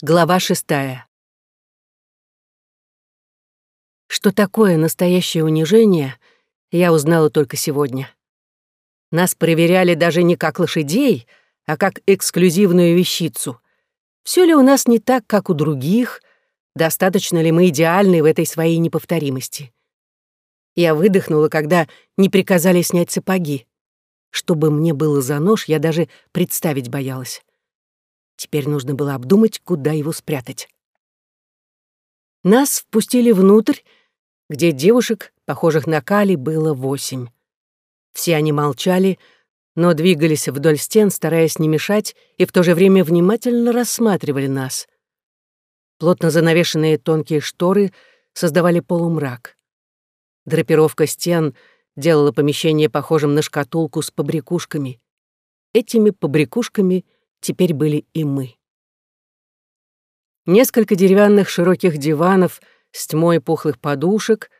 Глава шестая. Что такое настоящее унижение, я узнала только сегодня. Нас проверяли даже не как лошадей, а как эксклюзивную вещицу. Все ли у нас не так, как у других? Достаточно ли мы идеальны в этой своей неповторимости? Я выдохнула, когда не приказали снять сапоги. Чтобы мне было за нож, я даже представить боялась. Теперь нужно было обдумать, куда его спрятать. Нас впустили внутрь, где девушек, похожих на Кали, было восемь. Все они молчали, но двигались вдоль стен, стараясь не мешать, и в то же время внимательно рассматривали нас. Плотно занавешенные тонкие шторы создавали полумрак. Драпировка стен делала помещение похожим на шкатулку с побрякушками. Этими побрякушками — теперь были и мы. Несколько деревянных широких диванов с тьмой пухлых подушек,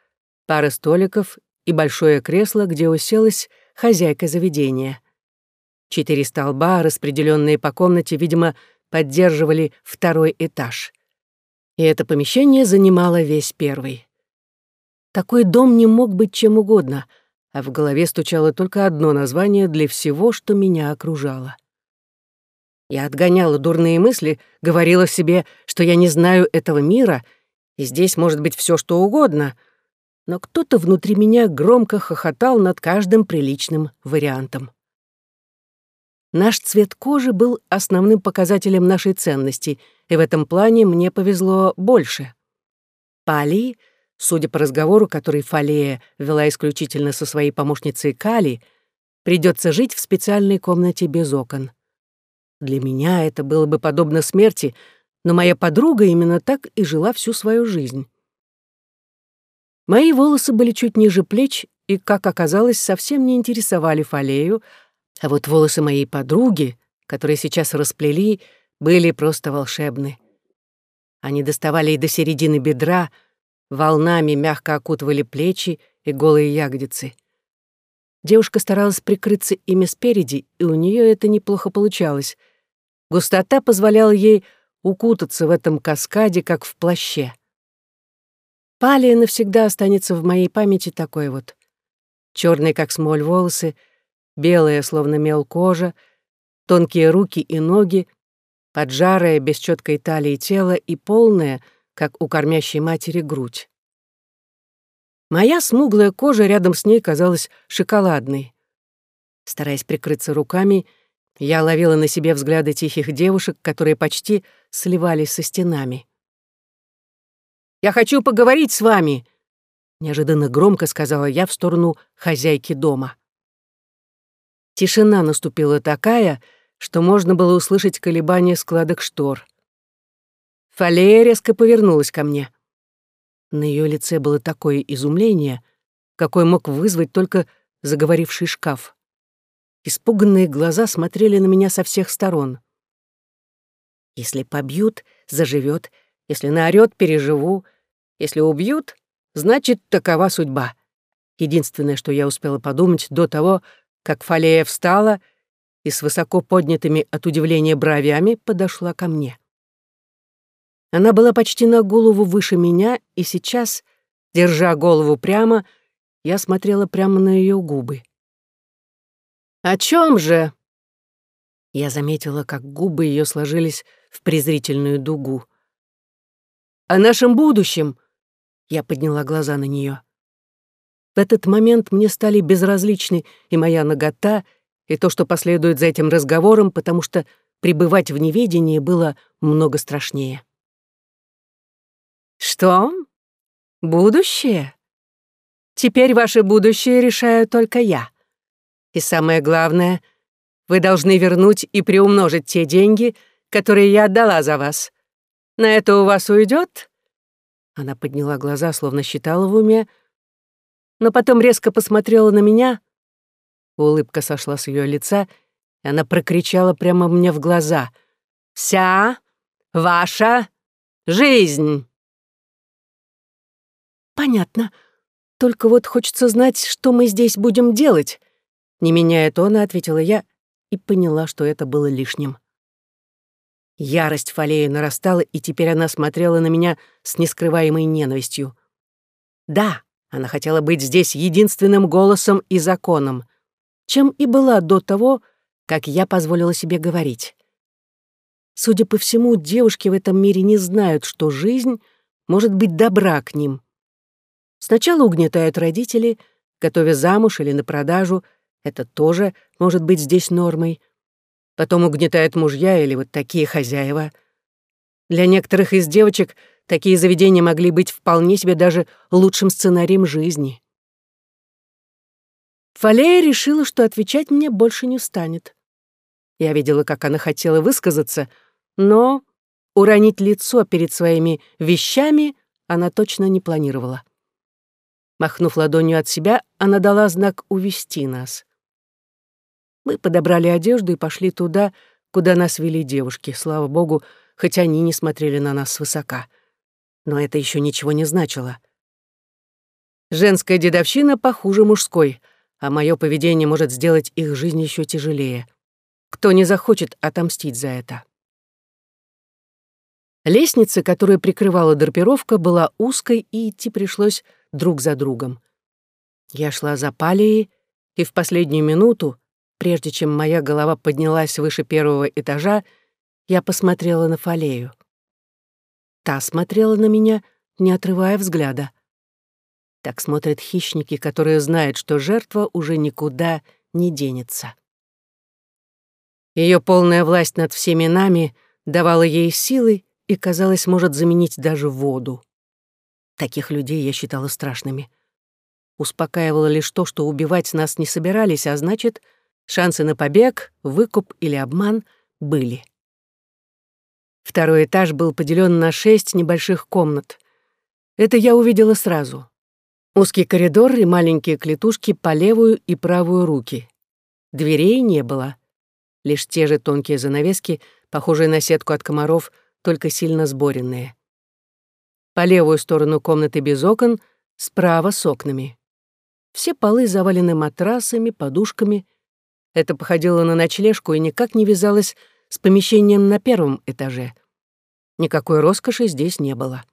пара столиков и большое кресло, где уселась хозяйка заведения. Четыре столба, распределенные по комнате, видимо, поддерживали второй этаж. И это помещение занимало весь первый. Такой дом не мог быть чем угодно, а в голове стучало только одно название для всего, что меня окружало — я отгоняла дурные мысли, говорила себе, что я не знаю этого мира, и здесь может быть все что угодно. Но кто-то внутри меня громко хохотал над каждым приличным вариантом. Наш цвет кожи был основным показателем нашей ценности, и в этом плане мне повезло больше. Пали, судя по разговору, который Фалея вела исключительно со своей помощницей Кали, придется жить в специальной комнате без окон. Для меня это было бы подобно смерти, но моя подруга именно так и жила всю свою жизнь. Мои волосы были чуть ниже плеч и, как оказалось, совсем не интересовали Фалею, а вот волосы моей подруги, которые сейчас расплели, были просто волшебны. Они доставали и до середины бедра, волнами мягко окутывали плечи и голые ягодицы. Девушка старалась прикрыться ими спереди, и у нее это неплохо получалось. Густота позволяла ей укутаться в этом каскаде, как в плаще. Палия навсегда останется в моей памяти такой вот. Черные, как смоль, волосы, белая, словно мел кожа, тонкие руки и ноги, поджарая, без четкой талии тело и полная, как у кормящей матери, грудь. Моя смуглая кожа рядом с ней казалась шоколадной. Стараясь прикрыться руками, я ловила на себе взгляды тихих девушек, которые почти сливались со стенами. «Я хочу поговорить с вами!» Неожиданно громко сказала я в сторону хозяйки дома. Тишина наступила такая, что можно было услышать колебания складок штор. Фалея резко повернулась ко мне. На ее лице было такое изумление, какое мог вызвать только заговоривший шкаф. Испуганные глаза смотрели на меня со всех сторон. Если побьют, заживет. Если наорёт, переживу. Если убьют, значит, такова судьба. Единственное, что я успела подумать до того, как Фалея встала и с высоко поднятыми от удивления бровями подошла ко мне. Она была почти на голову выше меня, и сейчас, держа голову прямо, я смотрела прямо на ее губы. «О чем же?» Я заметила, как губы ее сложились в презрительную дугу. «О нашем будущем!» Я подняла глаза на нее. В этот момент мне стали безразличны и моя нагота, и то, что последует за этим разговором, потому что пребывать в неведении было много страшнее. «Что? Будущее? Теперь ваше будущее решаю только я. И самое главное, вы должны вернуть и приумножить те деньги, которые я отдала за вас. На это у вас уйдет? Она подняла глаза, словно считала в уме, но потом резко посмотрела на меня. Улыбка сошла с ее лица, и она прокричала прямо мне в глаза. «Вся ваша жизнь!» «Понятно. Только вот хочется знать, что мы здесь будем делать. Не меняя тона, ответила я и поняла, что это было лишним. Ярость Фалеи нарастала, и теперь она смотрела на меня с нескрываемой ненавистью. Да, она хотела быть здесь единственным голосом и законом, чем и была до того, как я позволила себе говорить. Судя по всему, девушки в этом мире не знают, что жизнь может быть добра к ним. Сначала угнетают родители, готовя замуж или на продажу, это тоже может быть здесь нормой. Потом угнетают мужья или вот такие хозяева. Для некоторых из девочек такие заведения могли быть вполне себе даже лучшим сценарием жизни. Фалея решила, что отвечать мне больше не станет. Я видела, как она хотела высказаться, но уронить лицо перед своими вещами она точно не планировала. Махнув ладонью от себя, она дала знак увести нас. Мы подобрали одежду и пошли туда, куда нас вели девушки, слава богу, хоть они не смотрели на нас свысока. Но это еще ничего не значило. Женская дедовщина похуже мужской, а мое поведение может сделать их жизнь еще тяжелее. Кто не захочет отомстить за это? Лестница, которая прикрывала драпировка, была узкой, и идти пришлось друг за другом. Я шла за палией, и в последнюю минуту, Прежде чем моя голова поднялась выше первого этажа, я посмотрела на Фалею. Та смотрела на меня, не отрывая взгляда. Так смотрят хищники, которые знают, что жертва уже никуда не денется. Ее полная власть над всеми нами давала ей силы и, казалось, может заменить даже воду. Таких людей я считала страшными. Успокаивало лишь то, что убивать нас не собирались, а значит — Шансы на побег, выкуп или обман были. Второй этаж был поделен на шесть небольших комнат. Это я увидела сразу. Узкий коридор и маленькие клетушки по левую и правую руки. Дверей не было. Лишь те же тонкие занавески, похожие на сетку от комаров, только сильно сборенные. По левую сторону комнаты без окон, справа с окнами. Все полы завалены матрасами, подушками — это походило на ночлежку и никак не вязалось с помещением на первом этаже. Никакой роскоши здесь не было.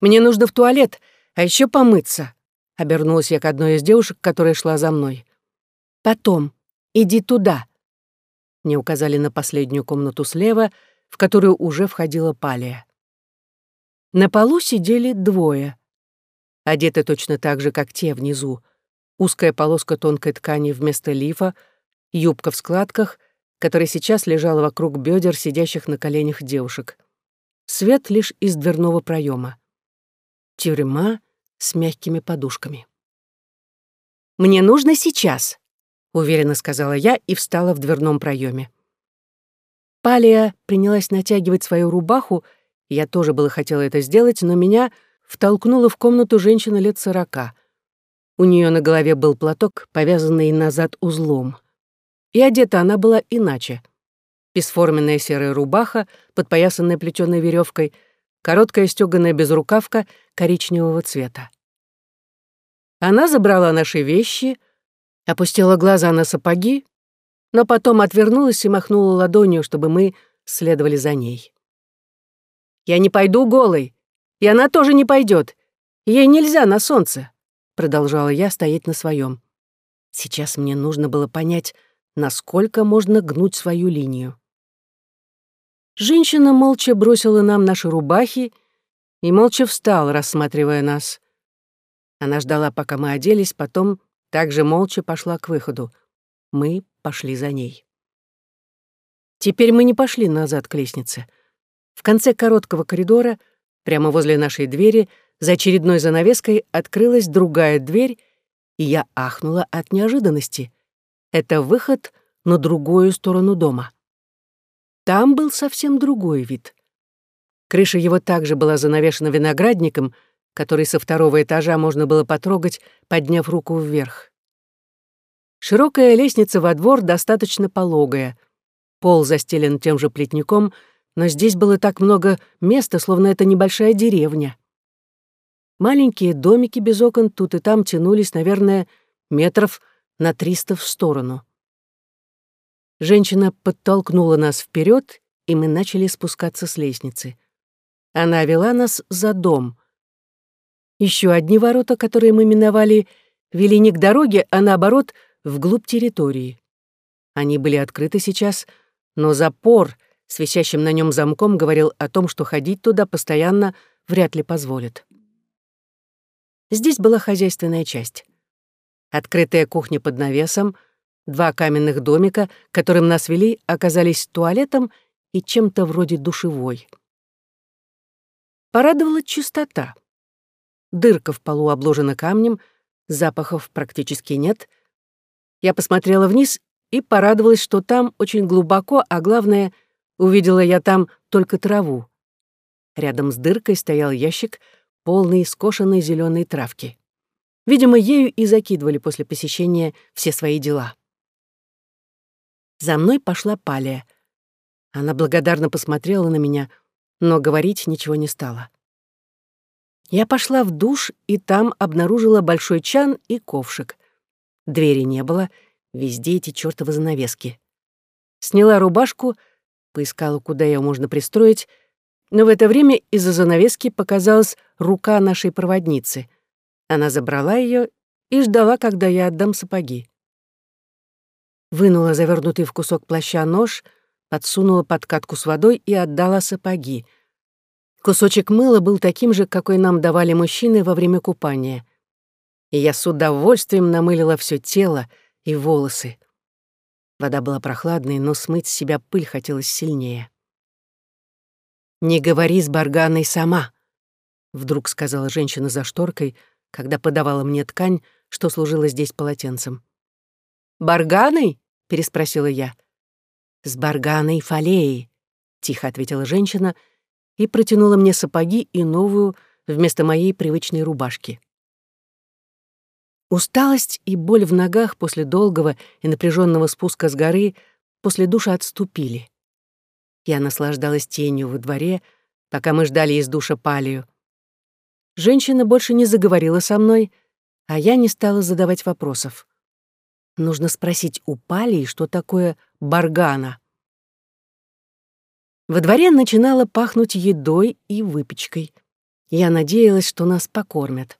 «Мне нужно в туалет, а еще помыться», — обернулась я к одной из девушек, которая шла за мной. «Потом. Иди туда». Мне указали на последнюю комнату слева, в которую уже входила палия. На полу сидели двое, одеты точно так же, как те внизу — узкая полоска тонкой ткани вместо лифа, юбка в складках, которая сейчас лежала вокруг бедер сидящих на коленях девушек. Свет лишь из дверного проема. Тюрьма с мягкими подушками. «Мне нужно сейчас», — уверенно сказала я и встала в дверном проеме. Палия принялась натягивать свою рубаху, я тоже было хотела это сделать, но меня втолкнула в комнату женщина лет сорока — у нее на голове был платок, повязанный назад узлом. И одета она была иначе. Бесформенная серая рубаха, подпоясанная плетеной веревкой, короткая стеганая безрукавка коричневого цвета. Она забрала наши вещи, опустила глаза на сапоги, но потом отвернулась и махнула ладонью, чтобы мы следовали за ней. «Я не пойду голой, и она тоже не пойдет. Ей нельзя на солнце продолжала я стоять на своем. Сейчас мне нужно было понять, насколько можно гнуть свою линию. Женщина молча бросила нам наши рубахи и молча встала, рассматривая нас. Она ждала, пока мы оделись, потом также молча пошла к выходу. Мы пошли за ней. Теперь мы не пошли назад к лестнице. В конце короткого коридора, прямо возле нашей двери, за очередной занавеской открылась другая дверь, и я ахнула от неожиданности. Это выход на другую сторону дома. Там был совсем другой вид. Крыша его также была занавешена виноградником, который со второго этажа можно было потрогать, подняв руку вверх. Широкая лестница во двор достаточно пологая. Пол застелен тем же плетником, но здесь было так много места, словно это небольшая деревня. Маленькие домики без окон тут и там тянулись, наверное, метров на триста в сторону. Женщина подтолкнула нас вперед, и мы начали спускаться с лестницы. Она вела нас за дом. Еще одни ворота, которые мы миновали, вели не к дороге, а наоборот, вглубь территории. Они были открыты сейчас, но запор с на нем замком говорил о том, что ходить туда постоянно вряд ли позволят. Здесь была хозяйственная часть. Открытая кухня под навесом, два каменных домика, которым нас вели, оказались туалетом и чем-то вроде душевой. Порадовала чистота. Дырка в полу обложена камнем, запахов практически нет. Я посмотрела вниз и порадовалась, что там очень глубоко, а главное, увидела я там только траву. Рядом с дыркой стоял ящик, полный скошенной зеленой травки. Видимо, ею и закидывали после посещения все свои дела. За мной пошла Палия. Она благодарно посмотрела на меня, но говорить ничего не стала. Я пошла в душ и там обнаружила большой чан и ковшик. Двери не было, везде эти чёртовы занавески. Сняла рубашку, поискала, куда ее можно пристроить, но в это время из-за занавески показалась рука нашей проводницы. Она забрала ее и ждала, когда я отдам сапоги. Вынула завернутый в кусок плаща нож, подсунула под катку с водой и отдала сапоги. Кусочек мыла был таким же, какой нам давали мужчины во время купания. И я с удовольствием намылила все тело и волосы. Вода была прохладной, но смыть с себя пыль хотелось сильнее. «Не говори с Барганой сама», — вдруг сказала женщина за шторкой, когда подавала мне ткань, что служила здесь полотенцем. «Барганой?» — переспросила я. «С Барганой Фалеей», — тихо ответила женщина и протянула мне сапоги и новую вместо моей привычной рубашки. Усталость и боль в ногах после долгого и напряженного спуска с горы после душа отступили. Я наслаждалась тенью во дворе, пока мы ждали из душа палию. Женщина больше не заговорила со мной, а я не стала задавать вопросов. Нужно спросить у палии, что такое баргана. Во дворе начинало пахнуть едой и выпечкой. Я надеялась, что нас покормят.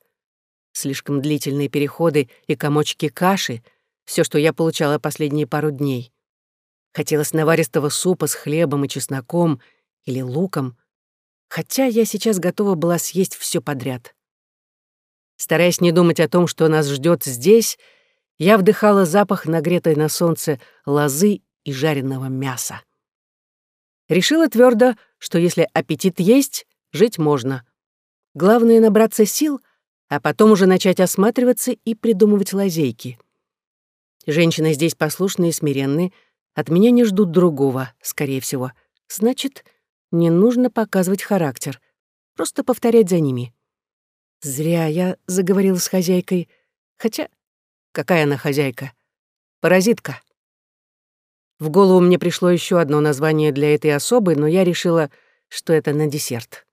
Слишком длительные переходы и комочки каши — все, что я получала последние пару дней. Хотелось наваристого супа с хлебом и чесноком или луком, хотя я сейчас готова была съесть все подряд. Стараясь не думать о том, что нас ждет здесь, я вдыхала запах нагретой на солнце лозы и жареного мяса. Решила твердо, что если аппетит есть, жить можно. Главное — набраться сил, а потом уже начать осматриваться и придумывать лазейки. Женщины здесь послушные и смиренные — от меня не ждут другого, скорее всего. Значит, не нужно показывать характер. Просто повторять за ними. Зря я заговорил с хозяйкой. Хотя, какая она хозяйка? Паразитка. В голову мне пришло еще одно название для этой особы, но я решила, что это на десерт.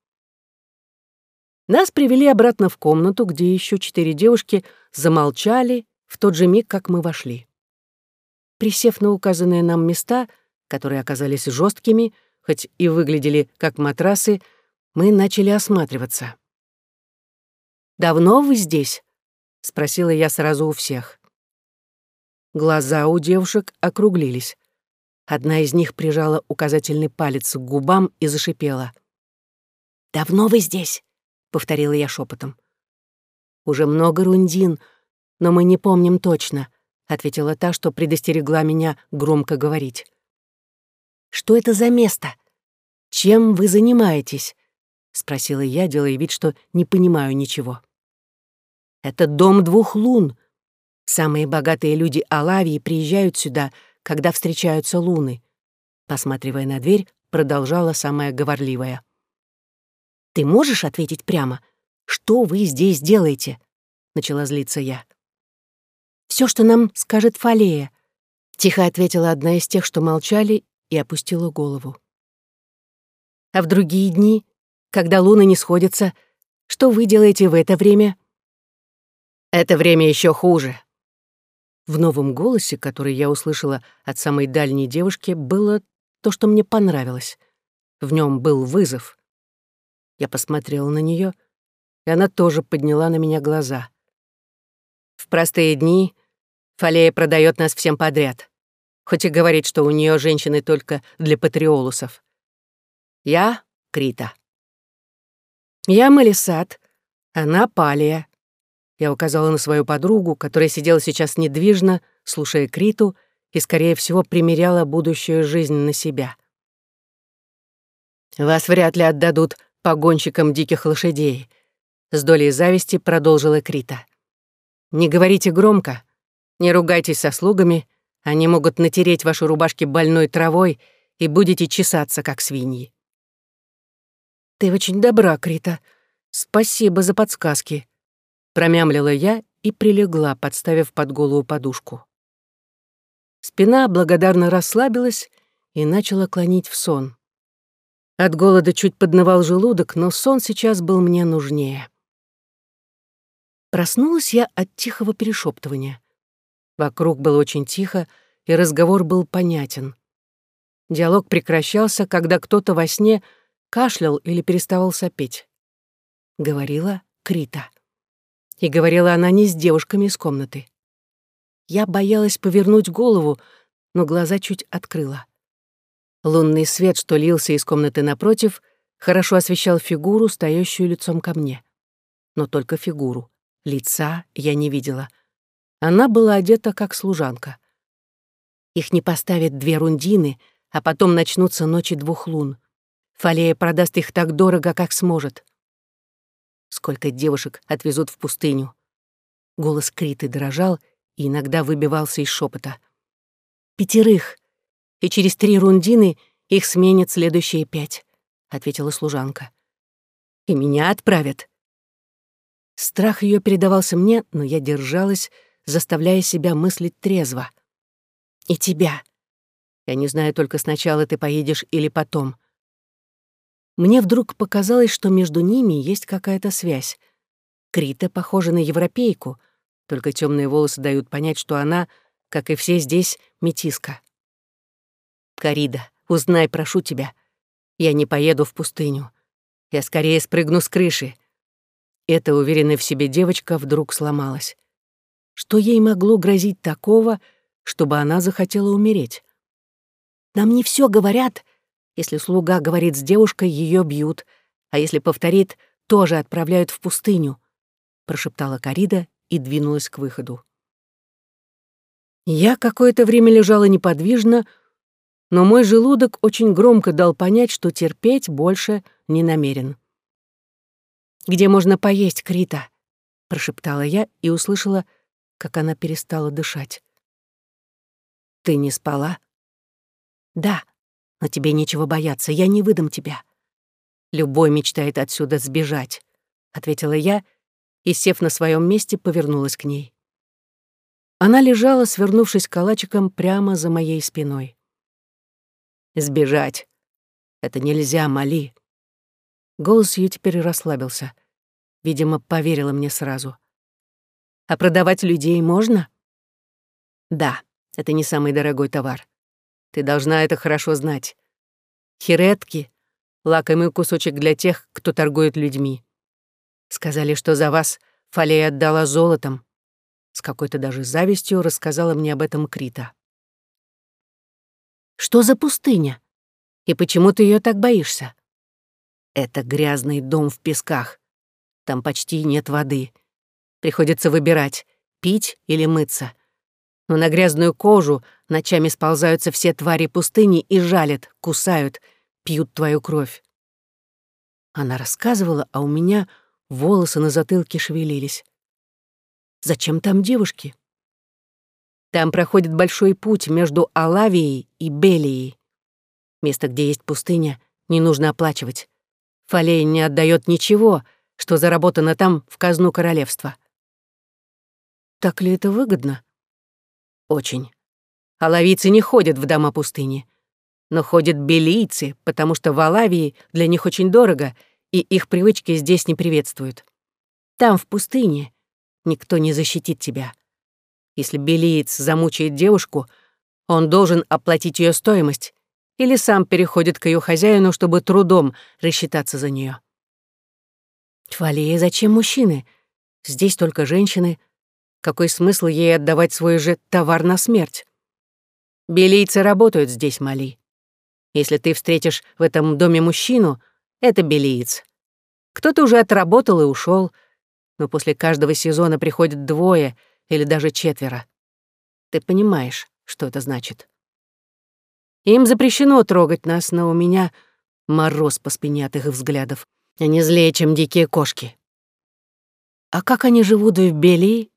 Нас привели обратно в комнату, где еще четыре девушки замолчали в тот же миг, как мы вошли. Присев на указанные нам места, которые оказались жесткими, хоть и выглядели как матрасы, мы начали осматриваться. «Давно вы здесь?» — спросила я сразу у всех. Глаза у девушек округлились. Одна из них прижала указательный палец к губам и зашипела. «Давно вы здесь?» — повторила я шепотом. «Уже много рундин, но мы не помним точно», — ответила та, что предостерегла меня громко говорить. «Что это за место? Чем вы занимаетесь?» — спросила я, делая вид, что не понимаю ничего. «Это дом двух лун. Самые богатые люди Алавии приезжают сюда, когда встречаются луны», — посматривая на дверь, продолжала самая говорливая. «Ты можешь ответить прямо? Что вы здесь делаете?» — начала злиться я все, что нам скажет Фалея», — тихо ответила одна из тех, что молчали, и опустила голову. «А в другие дни, когда луны не сходятся, что вы делаете в это время?» «Это время еще хуже». В новом голосе, который я услышала от самой дальней девушки, было то, что мне понравилось. В нем был вызов. Я посмотрела на нее, и она тоже подняла на меня глаза. В простые дни Фалея продает нас всем подряд, хоть и говорит, что у нее женщины только для патриолусов. Я — Крита. Я Малисат, она Палия. Я указала на свою подругу, которая сидела сейчас недвижно, слушая Криту, и, скорее всего, примеряла будущую жизнь на себя. «Вас вряд ли отдадут погонщикам диких лошадей», — с долей зависти продолжила Крита. «Не говорите громко, не ругайтесь со слугами, они могут натереть ваши рубашки больной травой и будете чесаться, как свиньи». «Ты очень добра, Крита. Спасибо за подсказки», — промямлила я и прилегла, подставив под голову подушку. Спина благодарно расслабилась и начала клонить в сон. От голода чуть поднывал желудок, но сон сейчас был мне нужнее. Проснулась я от тихого перешептывания. Вокруг было очень тихо, и разговор был понятен. Диалог прекращался, когда кто-то во сне кашлял или переставал сопеть. Говорила Крита. И говорила она не с девушками из комнаты. Я боялась повернуть голову, но глаза чуть открыла. Лунный свет, что лился из комнаты напротив, хорошо освещал фигуру, стоящую лицом ко мне. Но только фигуру. Лица я не видела. Она была одета как служанка. Их не поставят две рундины, а потом начнутся ночи двух лун. Фалея продаст их так дорого, как сможет. Сколько девушек отвезут в пустыню. Голос Криты дрожал, и иногда выбивался из шепота. «Пятерых, и через три рундины их сменят следующие пять», — ответила служанка. «И меня отправят». Страх ее передавался мне, но я держалась, заставляя себя мыслить трезво. «И тебя. Я не знаю, только сначала ты поедешь или потом». Мне вдруг показалось, что между ними есть какая-то связь. Крита похожа на европейку — только темные волосы дают понять, что она, как и все здесь, метиска. «Карида, узнай, прошу тебя. Я не поеду в пустыню. Я скорее спрыгну с крыши». Эта уверенная в себе девочка вдруг сломалась. Что ей могло грозить такого, чтобы она захотела умереть? «Нам не все говорят. Если слуга говорит с девушкой, ее бьют, а если повторит, тоже отправляют в пустыню», — прошептала Карида и двинулась к выходу. Я какое-то время лежала неподвижно, но мой желудок очень громко дал понять, что терпеть больше не намерен. «Где можно поесть, Крита?» — прошептала я и услышала, как она перестала дышать. «Ты не спала?» «Да, но тебе нечего бояться, я не выдам тебя. Любой мечтает отсюда сбежать», — ответила я и, сев на своем месте, повернулась к ней. Она лежала, свернувшись калачиком прямо за моей спиной. «Сбежать! Это нельзя, Мали!» Голос ее теперь расслабился. Видимо, поверила мне сразу. «А продавать людей можно?» «Да, это не самый дорогой товар. Ты должна это хорошо знать. Хиретки — лакомый кусочек для тех, кто торгует людьми. Сказали, что за вас Фалей отдала золотом. С какой-то даже завистью рассказала мне об этом Крита. Что за пустыня? И почему ты ее так боишься? Это грязный дом в песках. Там почти нет воды. Приходится выбирать, пить или мыться. Но на грязную кожу ночами сползаются все твари пустыни и жалят, кусают, пьют твою кровь. Она рассказывала, а у меня волосы на затылке шевелились. Зачем там девушки? Там проходит большой путь между Алавией и Белией. Место, где есть пустыня, не нужно оплачивать. Фалей не отдает ничего, что заработано там в казну королевства. Так ли это выгодно? Очень. Алавийцы не ходят в дома пустыни. Но ходят белийцы, потому что в Алавии для них очень дорого — и их привычки здесь не приветствуют. Там, в пустыне, никто не защитит тебя. Если белиец замучает девушку, он должен оплатить ее стоимость, или сам переходит к ее хозяину, чтобы трудом рассчитаться за нее. Фалия, зачем мужчины? Здесь только женщины. Какой смысл ей отдавать свой же товар на смерть? Белийцы работают здесь, Мали. Если ты встретишь в этом доме мужчину, это белиец. Кто-то уже отработал и ушел, но после каждого сезона приходят двое или даже четверо. Ты понимаешь, что это значит. Им запрещено трогать нас, но у меня мороз по спине от их взглядов. Они злее, чем дикие кошки. А как они живут в Белии?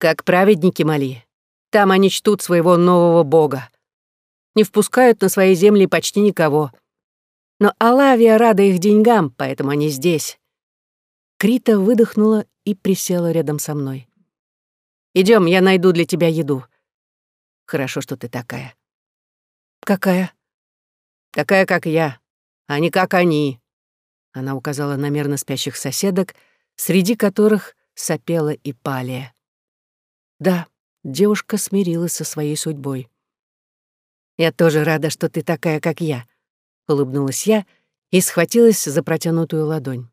Как праведники Мали. Там они чтут своего нового бога. Не впускают на свои земли почти никого. Но Алавия рада их деньгам, поэтому они здесь. Крита выдохнула и присела рядом со мной. Идем, я найду для тебя еду. Хорошо, что ты такая. Какая? Такая, как я, а не как они. Она указала на мерно спящих соседок, среди которых сопела и Палия. Да, девушка смирилась со своей судьбой. «Я тоже рада, что ты такая, как я», — улыбнулась я и схватилась за протянутую ладонь.